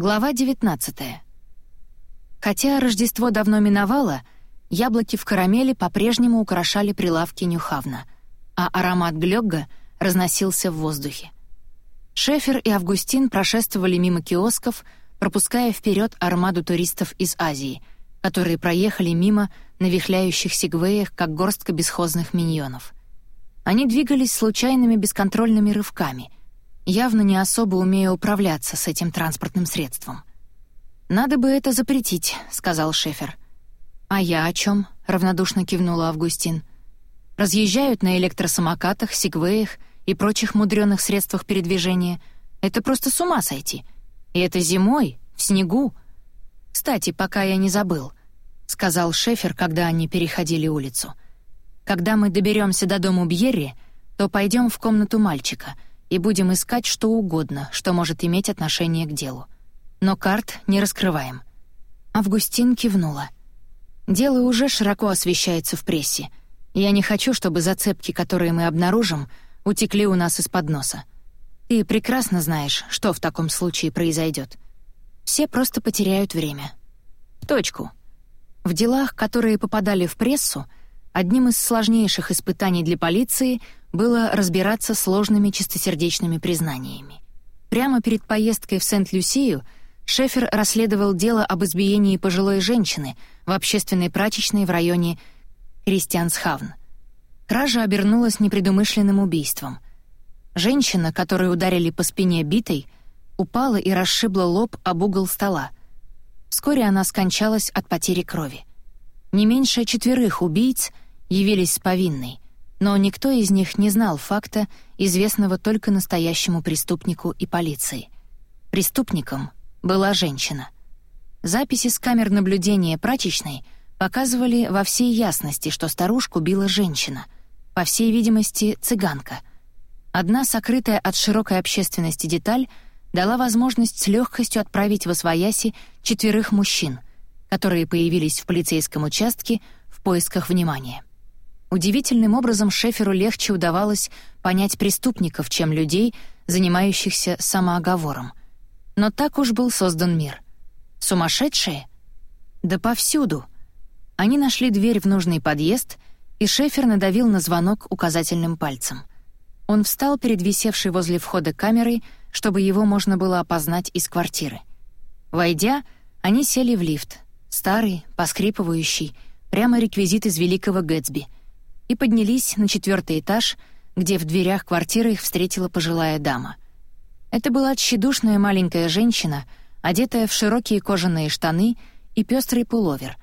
Глава 19. Хотя Рождество давно миновало, яблоки в карамели по-прежнему украшали прилавки Нюхавна, а аромат глёгга разносился в воздухе. Шефер и Августин прошествовали мимо киосков, пропуская вперед армаду туристов из Азии, которые проехали мимо на вихляющих сегвеях, как горстка бесхозных миньонов. Они двигались случайными бесконтрольными рывками — явно не особо умея управляться с этим транспортным средством. «Надо бы это запретить», — сказал Шефер. «А я о чем? равнодушно кивнула Августин. «Разъезжают на электросамокатах, сегвеях и прочих мудреных средствах передвижения. Это просто с ума сойти. И это зимой, в снегу. Кстати, пока я не забыл», — сказал Шефер, когда они переходили улицу. «Когда мы доберемся до дому Бьерри, то пойдем в комнату мальчика — и будем искать что угодно, что может иметь отношение к делу. Но карт не раскрываем». Августин кивнула. «Дело уже широко освещается в прессе. Я не хочу, чтобы зацепки, которые мы обнаружим, утекли у нас из-под носа. Ты прекрасно знаешь, что в таком случае произойдет. Все просто потеряют время. Точку. В делах, которые попадали в прессу, одним из сложнейших испытаний для полиции — было разбираться сложными чистосердечными признаниями. Прямо перед поездкой в Сент-Люсию Шефер расследовал дело об избиении пожилой женщины в общественной прачечной в районе Кристиансхавн. Кража обернулась непредумышленным убийством. Женщина, которую ударили по спине битой, упала и расшибла лоб об угол стола. Вскоре она скончалась от потери крови. Не меньше четверых убийц явились с повинной — но никто из них не знал факта, известного только настоящему преступнику и полиции. Преступником была женщина. Записи с камер наблюдения прачечной показывали во всей ясности, что старушку била женщина, по всей видимости, цыганка. Одна сокрытая от широкой общественности деталь дала возможность с легкостью отправить в Освояси четверых мужчин, которые появились в полицейском участке в поисках внимания. Удивительным образом Шеферу легче удавалось понять преступников, чем людей, занимающихся самооговором. Но так уж был создан мир. Сумасшедшие? Да повсюду. Они нашли дверь в нужный подъезд, и Шефер надавил на звонок указательным пальцем. Он встал перед висевшей возле входа камерой, чтобы его можно было опознать из квартиры. Войдя, они сели в лифт, старый, поскрипывающий, прямо реквизит из великого Гэтсби — и поднялись на четвертый этаж, где в дверях квартиры их встретила пожилая дама. Это была тщедушная маленькая женщина, одетая в широкие кожаные штаны и пестрый пуловер,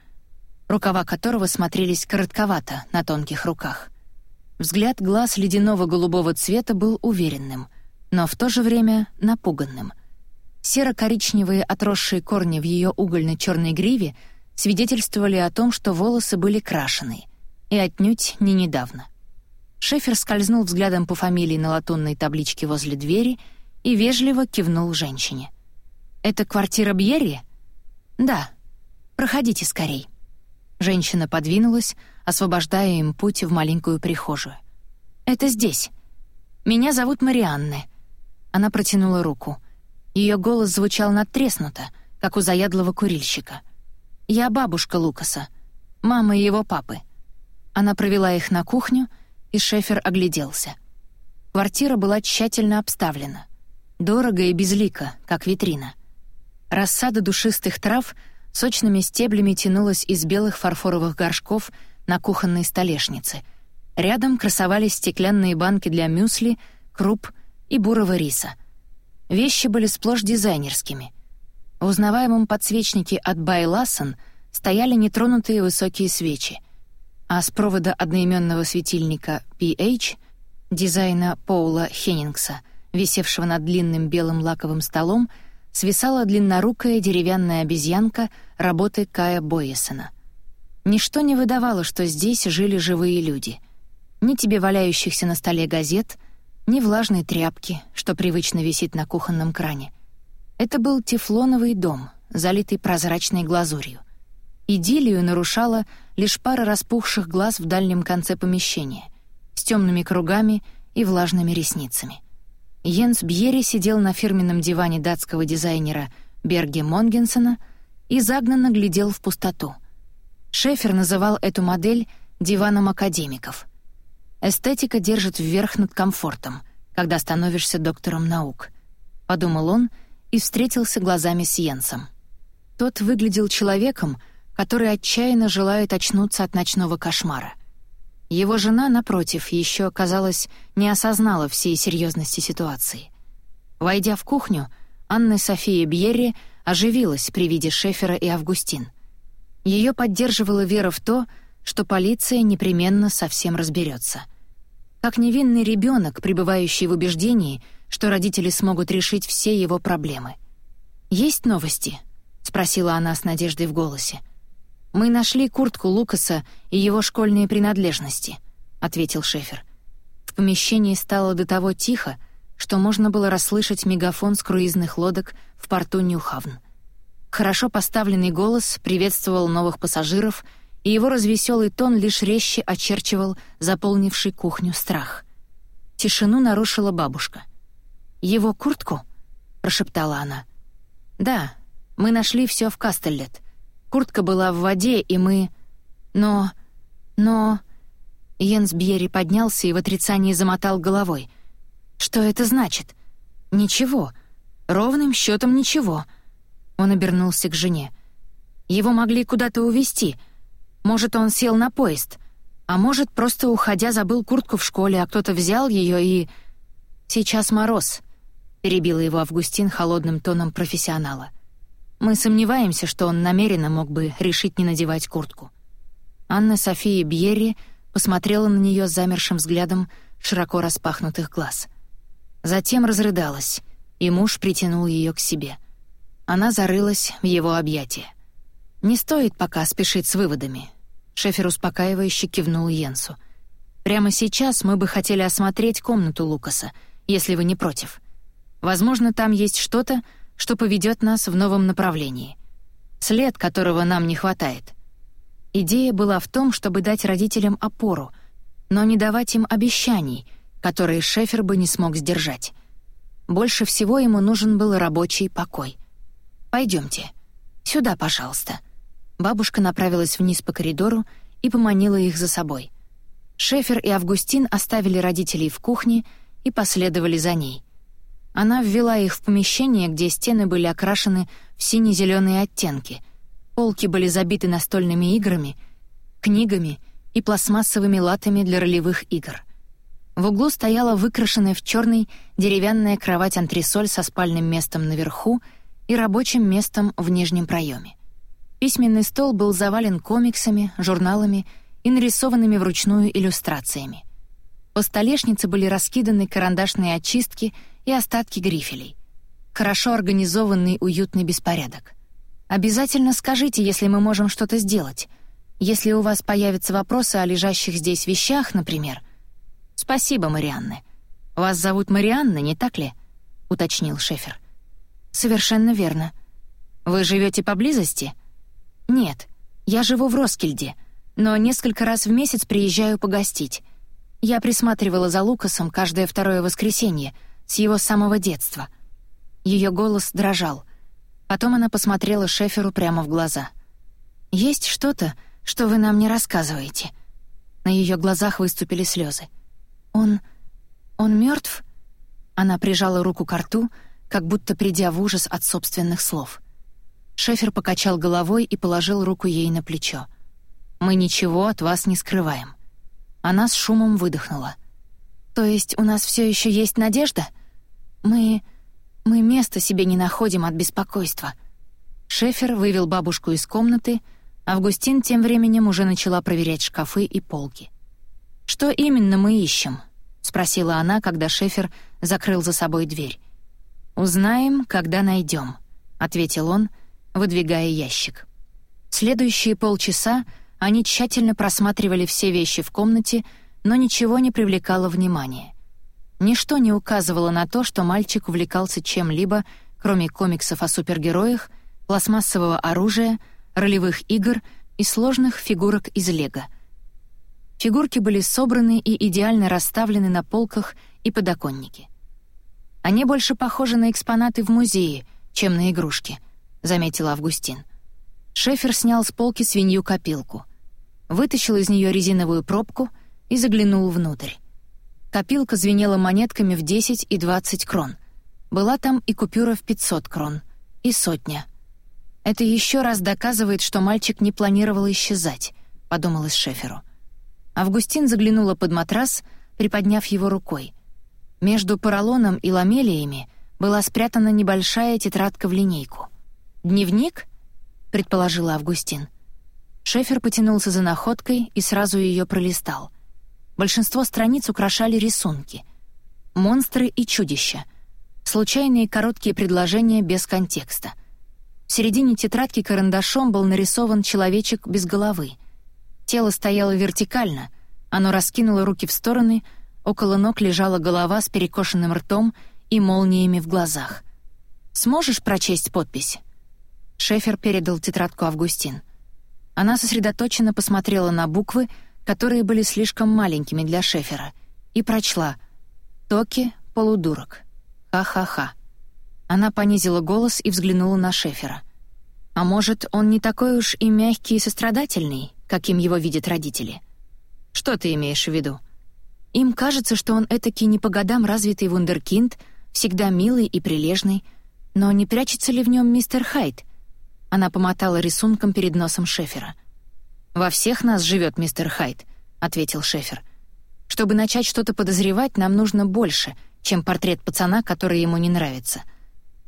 рукава которого смотрелись коротковато на тонких руках. Взгляд глаз ледяного голубого цвета был уверенным, но в то же время напуганным. Серо-коричневые отросшие корни в ее угольно-черной гриве свидетельствовали о том, что волосы были крашены — и отнюдь не недавно. Шефер скользнул взглядом по фамилии на латунной табличке возле двери и вежливо кивнул женщине. «Это квартира Бьерри?» «Да. Проходите скорей». Женщина подвинулась, освобождая им путь в маленькую прихожую. «Это здесь. Меня зовут Марианне». Она протянула руку. Ее голос звучал надтреснуто, как у заядлого курильщика. «Я бабушка Лукаса, мама его папы. Она провела их на кухню, и Шефер огляделся. Квартира была тщательно обставлена. Дорого и безлико, как витрина. Рассада душистых трав сочными стеблями тянулась из белых фарфоровых горшков на кухонной столешнице. Рядом красовались стеклянные банки для мюсли, круп и бурого риса. Вещи были сплошь дизайнерскими. В узнаваемом подсвечнике от Байласон стояли нетронутые высокие свечи а с провода одноименного светильника PH дизайна Поула Хеннингса, висевшего над длинным белым лаковым столом, свисала длиннорукая деревянная обезьянка работы Кая Бойесона. Ничто не выдавало, что здесь жили живые люди. Ни тебе валяющихся на столе газет, ни влажной тряпки, что привычно висит на кухонном кране. Это был тефлоновый дом, залитый прозрачной глазурью. Идиллию нарушала лишь пара распухших глаз в дальнем конце помещения, с темными кругами и влажными ресницами. Йенс Бьери сидел на фирменном диване датского дизайнера Берги Монгенсона и загнанно глядел в пустоту. Шефер называл эту модель «диваном академиков». Эстетика держит вверх над комфортом, когда становишься доктором наук. Подумал он и встретился глазами с Йенсом. Тот выглядел человеком, который отчаянно желает очнуться от ночного кошмара. Его жена, напротив, еще, казалось, не осознала всей серьезности ситуации. Войдя в кухню, Анна София Бьерри оживилась при виде Шефера и Августин. Ее поддерживала вера в то, что полиция непременно совсем разберется. Как невинный ребенок, пребывающий в убеждении, что родители смогут решить все его проблемы. «Есть новости?» — спросила она с надеждой в голосе. «Мы нашли куртку Лукаса и его школьные принадлежности», — ответил Шефер. В помещении стало до того тихо, что можно было расслышать мегафон с круизных лодок в порту Ньюхавн. Хорошо поставленный голос приветствовал новых пассажиров, и его развеселый тон лишь резче очерчивал заполнивший кухню страх. Тишину нарушила бабушка. «Его куртку?» — прошептала она. «Да, мы нашли все в Кастеллет. Куртка была в воде, и мы... Но... но...» Йенс Бьерри поднялся и в отрицании замотал головой — что это значит? Ничего. Ровным счетом ничего. Он обернулся к жене. Его могли куда-то увезти. Может, он сел на поезд. А может, просто уходя забыл куртку в школе, а кто-то взял ее и... «Сейчас мороз», — перебила его Августин холодным тоном профессионала. «Мы сомневаемся, что он намеренно мог бы решить не надевать куртку». Анна София Бьерри посмотрела на нее замершим взглядом широко распахнутых глаз — Затем разрыдалась, и муж притянул ее к себе. Она зарылась в его объятия. «Не стоит пока спешить с выводами», — Шефер успокаивающе кивнул Йенсу. «Прямо сейчас мы бы хотели осмотреть комнату Лукаса, если вы не против. Возможно, там есть что-то, что поведет нас в новом направлении. След, которого нам не хватает. Идея была в том, чтобы дать родителям опору, но не давать им обещаний, которые Шефер бы не смог сдержать. Больше всего ему нужен был рабочий покой. Пойдемте. Сюда, пожалуйста». Бабушка направилась вниз по коридору и поманила их за собой. Шефер и Августин оставили родителей в кухне и последовали за ней. Она ввела их в помещение, где стены были окрашены в сине-зеленые оттенки, полки были забиты настольными играми, книгами и пластмассовыми латами для ролевых игр. В углу стояла выкрашенная в черный деревянная кровать-антресоль со спальным местом наверху и рабочим местом в нижнем проеме. Письменный стол был завален комиксами, журналами и нарисованными вручную иллюстрациями. По столешнице были раскиданы карандашные очистки и остатки грифелей. Хорошо организованный уютный беспорядок. «Обязательно скажите, если мы можем что-то сделать. Если у вас появятся вопросы о лежащих здесь вещах, например», «Спасибо, Марианны. Вас зовут Марианна, не так ли?» — уточнил Шефер. «Совершенно верно. Вы живете поблизости?» «Нет, я живу в Роскильде, но несколько раз в месяц приезжаю погостить. Я присматривала за Лукасом каждое второе воскресенье с его самого детства». Ее голос дрожал. Потом она посмотрела Шеферу прямо в глаза. «Есть что-то, что вы нам не рассказываете?» На ее глазах выступили слезы. «Он... он мертв? Она прижала руку к рту, как будто придя в ужас от собственных слов. Шефер покачал головой и положил руку ей на плечо. «Мы ничего от вас не скрываем». Она с шумом выдохнула. «То есть у нас все еще есть надежда? Мы... мы места себе не находим от беспокойства». Шефер вывел бабушку из комнаты, Августин тем временем уже начала проверять шкафы и полки. «Что именно мы ищем?» — спросила она, когда Шефер закрыл за собой дверь. «Узнаем, когда найдем», — ответил он, выдвигая ящик. Следующие полчаса они тщательно просматривали все вещи в комнате, но ничего не привлекало внимания. Ничто не указывало на то, что мальчик увлекался чем-либо, кроме комиксов о супергероях, пластмассового оружия, ролевых игр и сложных фигурок из лего — Фигурки были собраны и идеально расставлены на полках и подоконнике. Они больше похожи на экспонаты в музее, чем на игрушки, заметил Августин. Шефер снял с полки свинью-копилку, вытащил из нее резиновую пробку и заглянул внутрь. Копилка звенела монетками в 10 и 20 крон. Была там и купюра в 500 крон, и сотня. «Это еще раз доказывает, что мальчик не планировал исчезать», — подумалось Шеферу. Августин заглянула под матрас, приподняв его рукой. Между поролоном и ламелиями была спрятана небольшая тетрадка в линейку. «Дневник?» — предположила Августин. Шефер потянулся за находкой и сразу ее пролистал. Большинство страниц украшали рисунки. Монстры и чудища. Случайные короткие предложения без контекста. В середине тетрадки карандашом был нарисован человечек без головы. Тело стояло вертикально, оно раскинуло руки в стороны, около ног лежала голова с перекошенным ртом и молниями в глазах. «Сможешь прочесть подпись?» Шефер передал тетрадку Августин. Она сосредоточенно посмотрела на буквы, которые были слишком маленькими для Шефера, и прочла «Токи, полудурок. Ха-ха-ха». Она понизила голос и взглянула на Шефера. «А может, он не такой уж и мягкий и сострадательный, каким его видят родители?» «Что ты имеешь в виду?» Им кажется, что он этакий не по годам развитый вундеркинд, всегда милый и прилежный. Но не прячется ли в нем мистер Хайт? Она помотала рисунком перед носом Шефера. «Во всех нас живет мистер Хайт», — ответил Шефер. «Чтобы начать что-то подозревать, нам нужно больше, чем портрет пацана, который ему не нравится.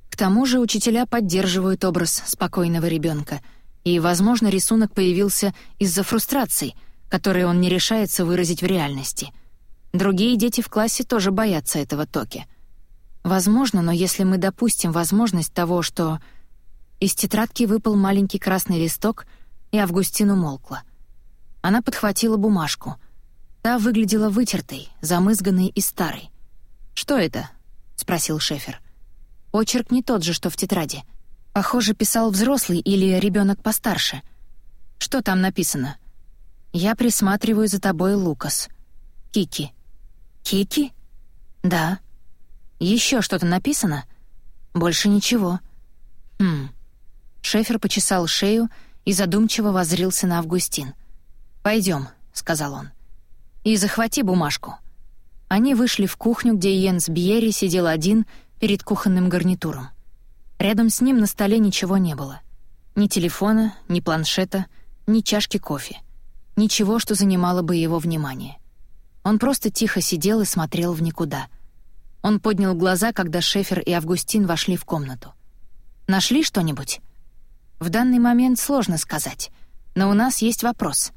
К тому же учителя поддерживают образ спокойного ребенка, и, возможно, рисунок появился из-за фрустраций, которые он не решается выразить в реальности. Другие дети в классе тоже боятся этого токи. Возможно, но если мы допустим возможность того, что... Из тетрадки выпал маленький красный листок — и Августин умолкла. Она подхватила бумажку. Та выглядела вытертой, замызганной и старой. «Что это?» — спросил Шефер. Почерк не тот же, что в тетради. Похоже, писал взрослый или ребенок постарше. Что там написано? «Я присматриваю за тобой, Лукас. Кики». «Кики?» «Да». Еще что-то написано?» «Больше ничего». «Хм». Шефер почесал шею и задумчиво воззрился на Августин. «Пойдем», — сказал он. «И захвати бумажку». Они вышли в кухню, где Йенс Бьерри сидел один перед кухонным гарнитуром. Рядом с ним на столе ничего не было. Ни телефона, ни планшета, ни чашки кофе. Ничего, что занимало бы его внимание. Он просто тихо сидел и смотрел в никуда. Он поднял глаза, когда Шефер и Августин вошли в комнату. «Нашли что-нибудь?» В данный момент сложно сказать, но у нас есть вопрос.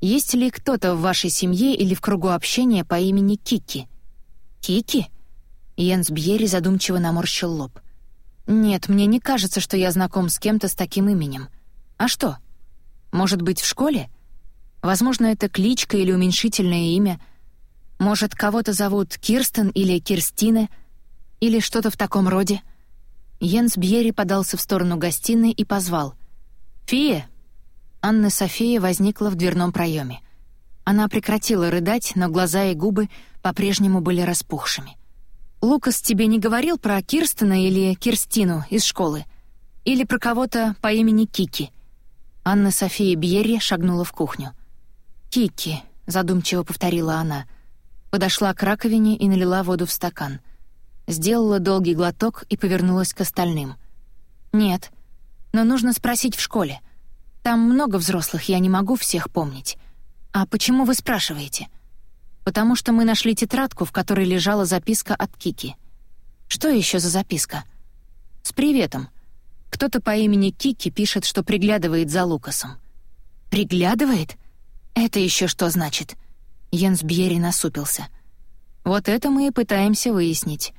Есть ли кто-то в вашей семье или в кругу общения по имени Кики? Кики? Йенс Бьери задумчиво наморщил лоб. Нет, мне не кажется, что я знаком с кем-то с таким именем. А что? Может быть, в школе? Возможно, это кличка или уменьшительное имя. Может, кого-то зовут Кирстен или Кирстине, или что-то в таком роде. Йенс Бьерри подался в сторону гостиной и позвал. «Фия!» Анна София возникла в дверном проеме. Она прекратила рыдать, но глаза и губы по-прежнему были распухшими. «Лукас тебе не говорил про Кирстена или Кирстину из школы? Или про кого-то по имени Кики?» Анна София Бьерри шагнула в кухню. «Кики», — задумчиво повторила она. Подошла к раковине и налила воду в стакан — сделала долгий глоток и повернулась к остальным. «Нет, но нужно спросить в школе. Там много взрослых, я не могу всех помнить. А почему вы спрашиваете?» «Потому что мы нашли тетрадку, в которой лежала записка от Кики». «Что еще за записка?» «С приветом. Кто-то по имени Кики пишет, что приглядывает за Лукасом». «Приглядывает? Это еще что значит?» Йенс Бьерри насупился. «Вот это мы и пытаемся выяснить.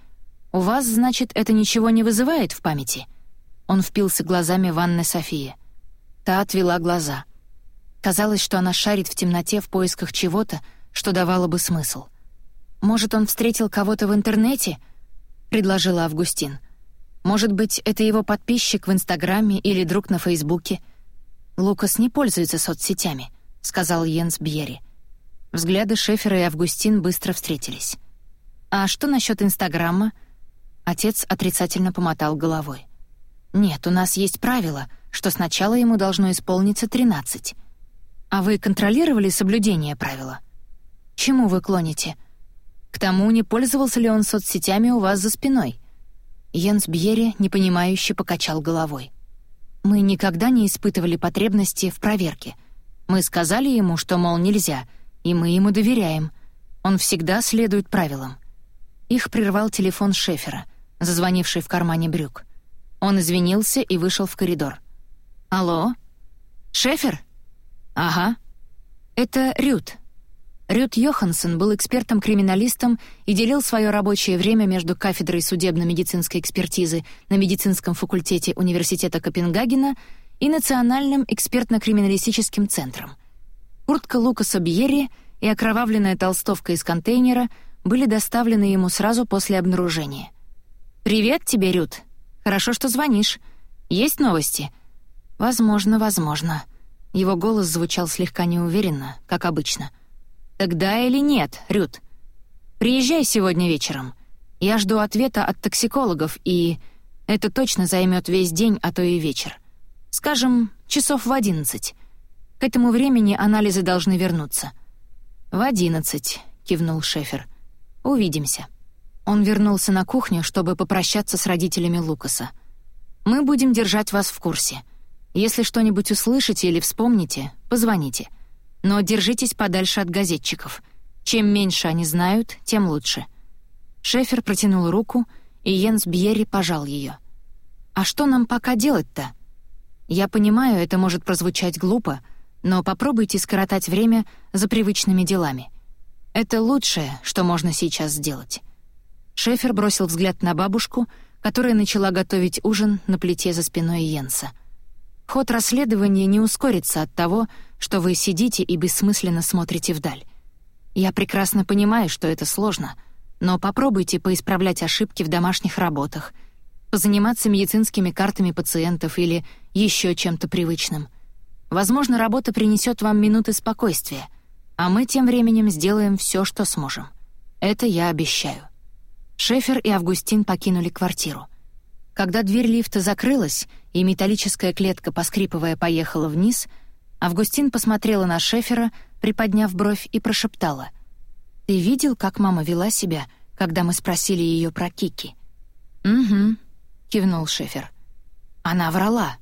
«У вас, значит, это ничего не вызывает в памяти?» Он впился глазами в Анны Софии. Та отвела глаза. Казалось, что она шарит в темноте в поисках чего-то, что давало бы смысл. «Может, он встретил кого-то в интернете?» — предложила Августин. «Может быть, это его подписчик в Инстаграме или друг на Фейсбуке?» «Лукас не пользуется соцсетями», — сказал Йенс Бьерри. Взгляды Шефера и Августин быстро встретились. «А что насчет Инстаграма?» Отец отрицательно помотал головой. «Нет, у нас есть правило, что сначала ему должно исполниться 13. А вы контролировали соблюдение правила? Чему вы клоните? К тому, не пользовался ли он соцсетями у вас за спиной?» Йенс Бьерри непонимающе покачал головой. «Мы никогда не испытывали потребности в проверке. Мы сказали ему, что, мол, нельзя, и мы ему доверяем. Он всегда следует правилам». Их прервал телефон Шефера, зазвонивший в кармане брюк. Он извинился и вышел в коридор. «Алло? Шефер?» «Ага. Это Рют». Рют Йоханссон был экспертом-криминалистом и делил свое рабочее время между кафедрой судебно-медицинской экспертизы на медицинском факультете Университета Копенгагена и Национальным экспертно-криминалистическим центром. Куртка Лукаса Бьерри и окровавленная толстовка из контейнера были доставлены ему сразу после обнаружения. «Привет тебе, Рют. Хорошо, что звонишь. Есть новости?» «Возможно, возможно». Его голос звучал слегка неуверенно, как обычно. «Тогда или нет, Рют? Приезжай сегодня вечером. Я жду ответа от токсикологов, и это точно займет весь день, а то и вечер. Скажем, часов в одиннадцать. К этому времени анализы должны вернуться». «В одиннадцать», — кивнул Шефер. «Увидимся». Он вернулся на кухню, чтобы попрощаться с родителями Лукаса. «Мы будем держать вас в курсе. Если что-нибудь услышите или вспомните, позвоните. Но держитесь подальше от газетчиков. Чем меньше они знают, тем лучше». Шефер протянул руку, и Йенс Бьерри пожал ее. «А что нам пока делать-то?» «Я понимаю, это может прозвучать глупо, но попробуйте скоротать время за привычными делами. Это лучшее, что можно сейчас сделать». Шефер бросил взгляд на бабушку, которая начала готовить ужин на плите за спиной Йенса — Ход расследования не ускорится от того, что вы сидите и бессмысленно смотрите вдаль. Я прекрасно понимаю, что это сложно, но попробуйте поисправлять ошибки в домашних работах, позаниматься медицинскими картами пациентов или еще чем-то привычным. Возможно, работа принесет вам минуты спокойствия, а мы тем временем сделаем все, что сможем. Это я обещаю. Шефер и Августин покинули квартиру — когда дверь лифта закрылась, и металлическая клетка, поскрипывая, поехала вниз, Августин посмотрела на Шефера, приподняв бровь, и прошептала. «Ты видел, как мама вела себя, когда мы спросили ее про Кики?» «Угу», — кивнул Шефер. «Она врала».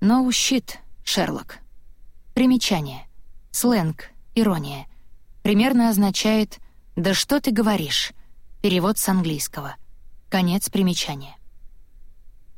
«No shit, Шерлок». Примечание. Сленг, ирония. Примерно означает «да что ты говоришь?» Перевод с английского. Конец примечания.